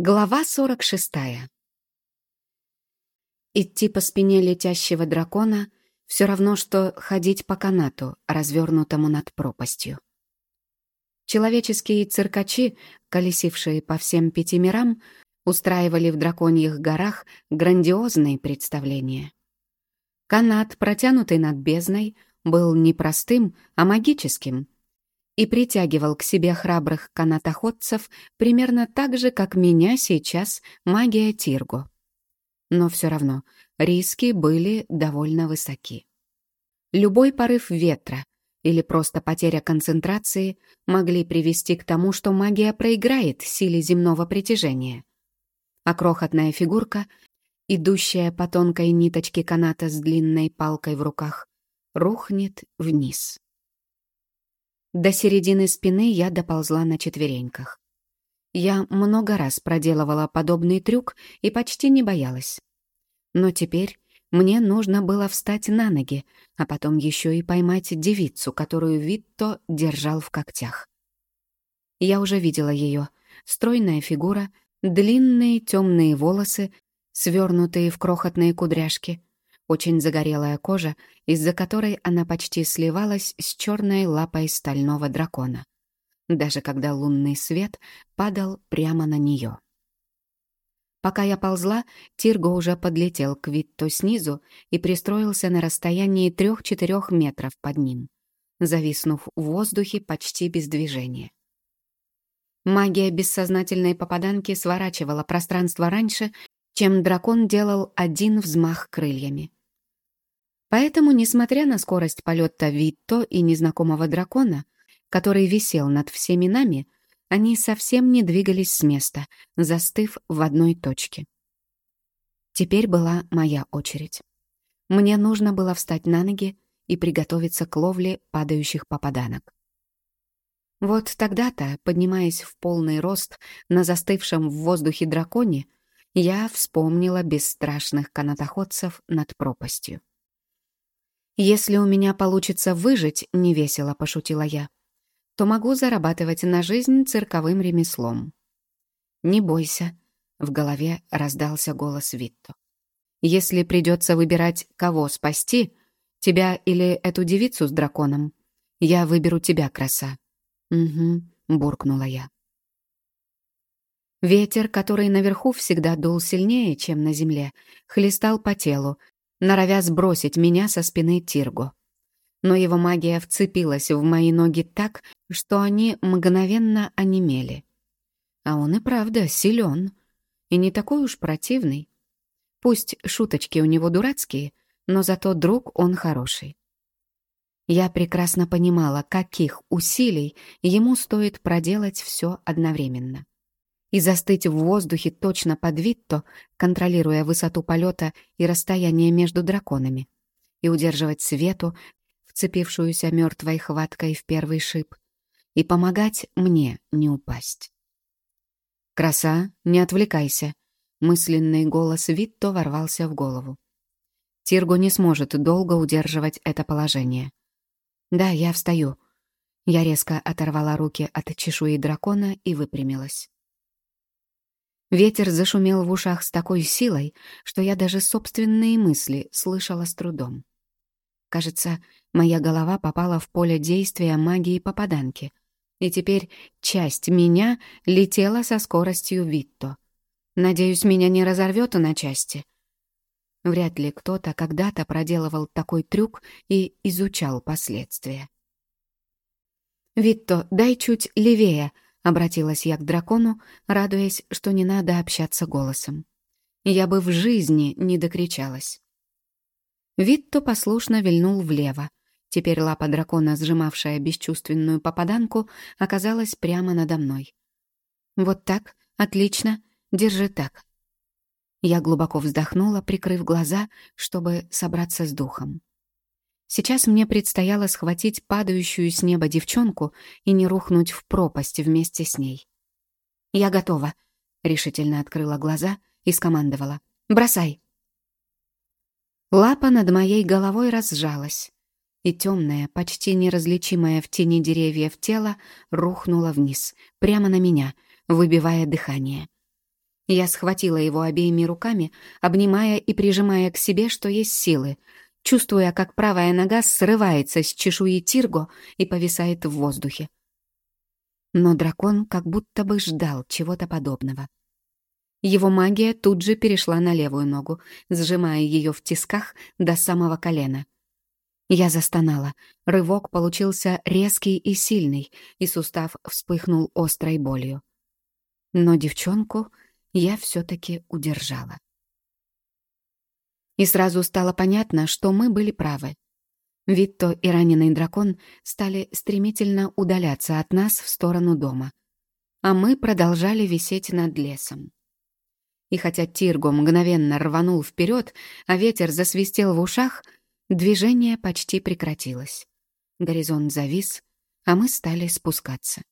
Глава 46. Идти по спине летящего дракона все равно, что ходить по канату, развернутому над пропастью. Человеческие циркачи, колесившие по всем пяти мирам, устраивали в драконьих горах грандиозные представления. Канат, протянутый над бездной, был не простым, а магическим — и притягивал к себе храбрых канатоходцев примерно так же, как меня сейчас магия Тирго. Но все равно риски были довольно высоки. Любой порыв ветра или просто потеря концентрации могли привести к тому, что магия проиграет силе земного притяжения. А крохотная фигурка, идущая по тонкой ниточке каната с длинной палкой в руках, рухнет вниз. До середины спины я доползла на четвереньках. Я много раз проделывала подобный трюк и почти не боялась. Но теперь мне нужно было встать на ноги, а потом еще и поймать девицу, которую Витто держал в когтях. Я уже видела ее. Стройная фигура, длинные темные волосы, свернутые в крохотные кудряшки, очень загорелая кожа, из-за которой она почти сливалась с черной лапой стального дракона, даже когда лунный свет падал прямо на нее. Пока я ползла, Тирго уже подлетел к Витто снизу и пристроился на расстоянии трех-четырех метров под ним, зависнув в воздухе почти без движения. Магия бессознательной попаданки сворачивала пространство раньше, чем дракон делал один взмах крыльями. Поэтому, несмотря на скорость полета Витто и незнакомого дракона, который висел над всеми нами, они совсем не двигались с места, застыв в одной точке. Теперь была моя очередь. Мне нужно было встать на ноги и приготовиться к ловле падающих попаданок. Вот тогда-то, поднимаясь в полный рост на застывшем в воздухе драконе, я вспомнила бесстрашных канатоходцев над пропастью. «Если у меня получится выжить», — невесело пошутила я, «то могу зарабатывать на жизнь цирковым ремеслом». «Не бойся», — в голове раздался голос Витто. «Если придется выбирать, кого спасти, тебя или эту девицу с драконом, я выберу тебя, краса». «Угу», — буркнула я. Ветер, который наверху всегда дул сильнее, чем на земле, хлестал по телу, норовя сбросить меня со спины Тирго. Но его магия вцепилась в мои ноги так, что они мгновенно онемели. А он и правда силен. И не такой уж противный. Пусть шуточки у него дурацкие, но зато друг он хороший. Я прекрасно понимала, каких усилий ему стоит проделать все одновременно и застыть в воздухе точно под Витто, контролируя высоту полета и расстояние между драконами, и удерживать Свету, вцепившуюся мертвой хваткой в первый шип, и помогать мне не упасть. «Краса, не отвлекайся!» Мысленный голос Витто ворвался в голову. Тирго не сможет долго удерживать это положение. «Да, я встаю». Я резко оторвала руки от чешуи дракона и выпрямилась. Ветер зашумел в ушах с такой силой, что я даже собственные мысли слышала с трудом. Кажется, моя голова попала в поле действия магии попаданки, и теперь часть меня летела со скоростью Витто. Надеюсь, меня не разорвет на части. Вряд ли кто-то когда-то проделывал такой трюк и изучал последствия. «Витто, дай чуть левее», Обратилась я к дракону, радуясь, что не надо общаться голосом. Я бы в жизни не докричалась. Витто послушно вильнул влево. Теперь лапа дракона, сжимавшая бесчувственную попаданку, оказалась прямо надо мной. «Вот так? Отлично. Держи так». Я глубоко вздохнула, прикрыв глаза, чтобы собраться с духом. Сейчас мне предстояло схватить падающую с неба девчонку и не рухнуть в пропасть вместе с ней. «Я готова», — решительно открыла глаза и скомандовала. «Бросай!» Лапа над моей головой разжалась, и темное, почти неразличимое в тени деревьев тело рухнуло вниз, прямо на меня, выбивая дыхание. Я схватила его обеими руками, обнимая и прижимая к себе, что есть силы, чувствуя, как правая нога срывается с чешуи Тирго и повисает в воздухе. Но дракон как будто бы ждал чего-то подобного. Его магия тут же перешла на левую ногу, сжимая ее в тисках до самого колена. Я застонала. Рывок получился резкий и сильный, и сустав вспыхнул острой болью. Но девчонку я все-таки удержала. И сразу стало понятно, что мы были правы. Витто и раненый дракон стали стремительно удаляться от нас в сторону дома, а мы продолжали висеть над лесом. И хотя Тирго мгновенно рванул вперед, а ветер засвистел в ушах, движение почти прекратилось. Горизонт завис, а мы стали спускаться.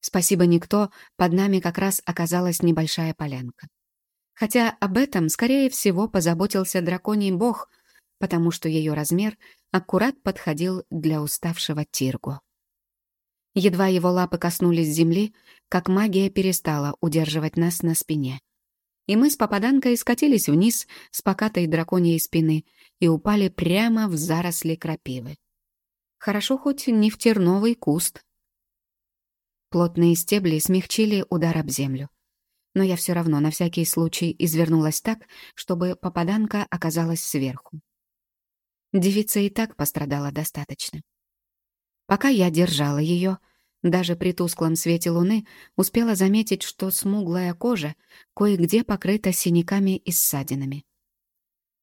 Спасибо никто, под нами как раз оказалась небольшая полянка. Хотя об этом, скорее всего, позаботился драконий бог, потому что ее размер аккурат подходил для уставшего Тирго. Едва его лапы коснулись земли, как магия перестала удерживать нас на спине. И мы с попаданкой скатились вниз с покатой драконьей спины и упали прямо в заросли крапивы. Хорошо хоть не в терновый куст, Плотные стебли смягчили удар об землю. Но я все равно на всякий случай извернулась так, чтобы попаданка оказалась сверху. Девица и так пострадала достаточно. Пока я держала ее, даже при тусклом свете луны успела заметить, что смуглая кожа кое-где покрыта синяками и ссадинами.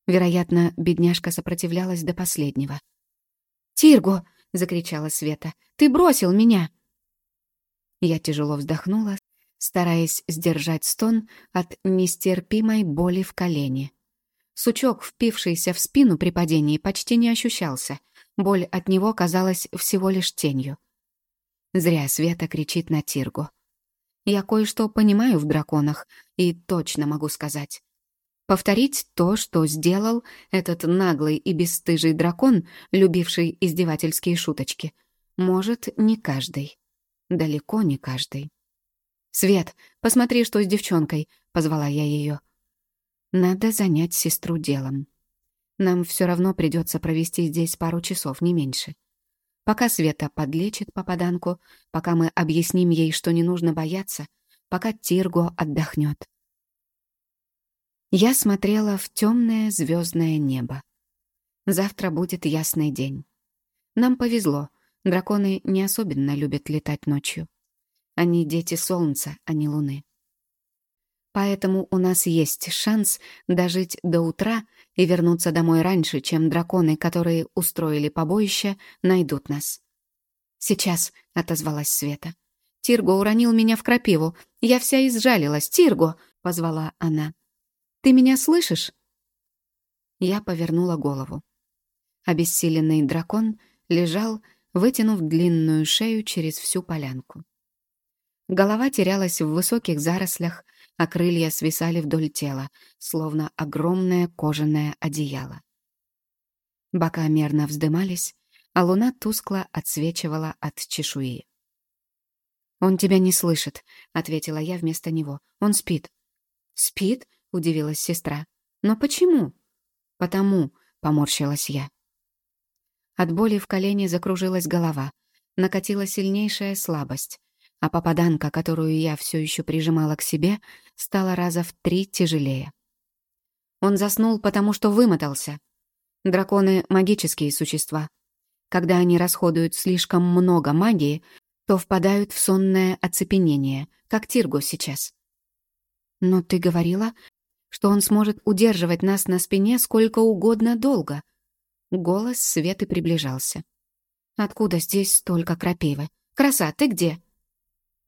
Вероятно, бедняжка сопротивлялась до последнего. «Тирго!» — закричала Света. «Ты бросил меня!» Я тяжело вздохнула, стараясь сдержать стон от нестерпимой боли в колене. Сучок, впившийся в спину при падении, почти не ощущался. Боль от него казалась всего лишь тенью. Зря Света кричит на Тиргу. Я кое-что понимаю в драконах и точно могу сказать. Повторить то, что сделал этот наглый и бесстыжий дракон, любивший издевательские шуточки, может не каждый. Далеко не каждый. «Свет, посмотри, что с девчонкой», — позвала я ее. «Надо занять сестру делом. Нам все равно придется провести здесь пару часов, не меньше. Пока Света подлечит попаданку, пока мы объясним ей, что не нужно бояться, пока Тирго отдохнет. Я смотрела в темное звездное небо. Завтра будет ясный день. Нам повезло, Драконы не особенно любят летать ночью. Они дети солнца, а не луны. Поэтому у нас есть шанс дожить до утра и вернуться домой раньше, чем драконы, которые устроили побоище, найдут нас. «Сейчас», — отозвалась Света. «Тирго уронил меня в крапиву. Я вся изжалилась. Тирго!» — позвала она. «Ты меня слышишь?» Я повернула голову. Обессиленный дракон лежал, вытянув длинную шею через всю полянку. Голова терялась в высоких зарослях, а крылья свисали вдоль тела, словно огромное кожаное одеяло. Бока мерно вздымались, а луна тускло отсвечивала от чешуи. «Он тебя не слышит», — ответила я вместо него. «Он спит». «Спит?» — удивилась сестра. «Но почему?» «Потому», — поморщилась я. От боли в колене закружилась голова, накатила сильнейшая слабость, а попаданка, которую я все еще прижимала к себе, стала раза в три тяжелее. Он заснул, потому что вымотался. Драконы — магические существа. Когда они расходуют слишком много магии, то впадают в сонное оцепенение, как Тирго сейчас. Но ты говорила, что он сможет удерживать нас на спине сколько угодно долго — Голос Светы приближался. «Откуда здесь столько крапивы? Краса, ты где?»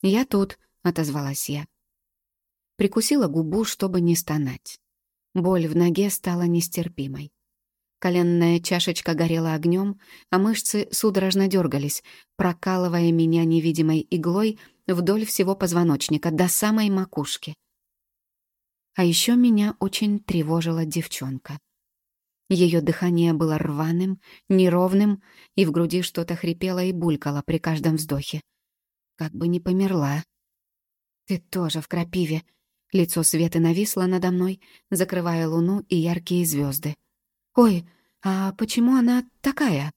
«Я тут», — отозвалась я. Прикусила губу, чтобы не стонать. Боль в ноге стала нестерпимой. Коленная чашечка горела огнем, а мышцы судорожно дергались, прокалывая меня невидимой иглой вдоль всего позвоночника до самой макушки. А еще меня очень тревожила девчонка. Ее дыхание было рваным, неровным, и в груди что-то хрипело и булькало при каждом вздохе. Как бы не померла. «Ты тоже в крапиве», Лицо Светы нависло надо мной, закрывая луну и яркие звезды. «Ой, а почему она такая?»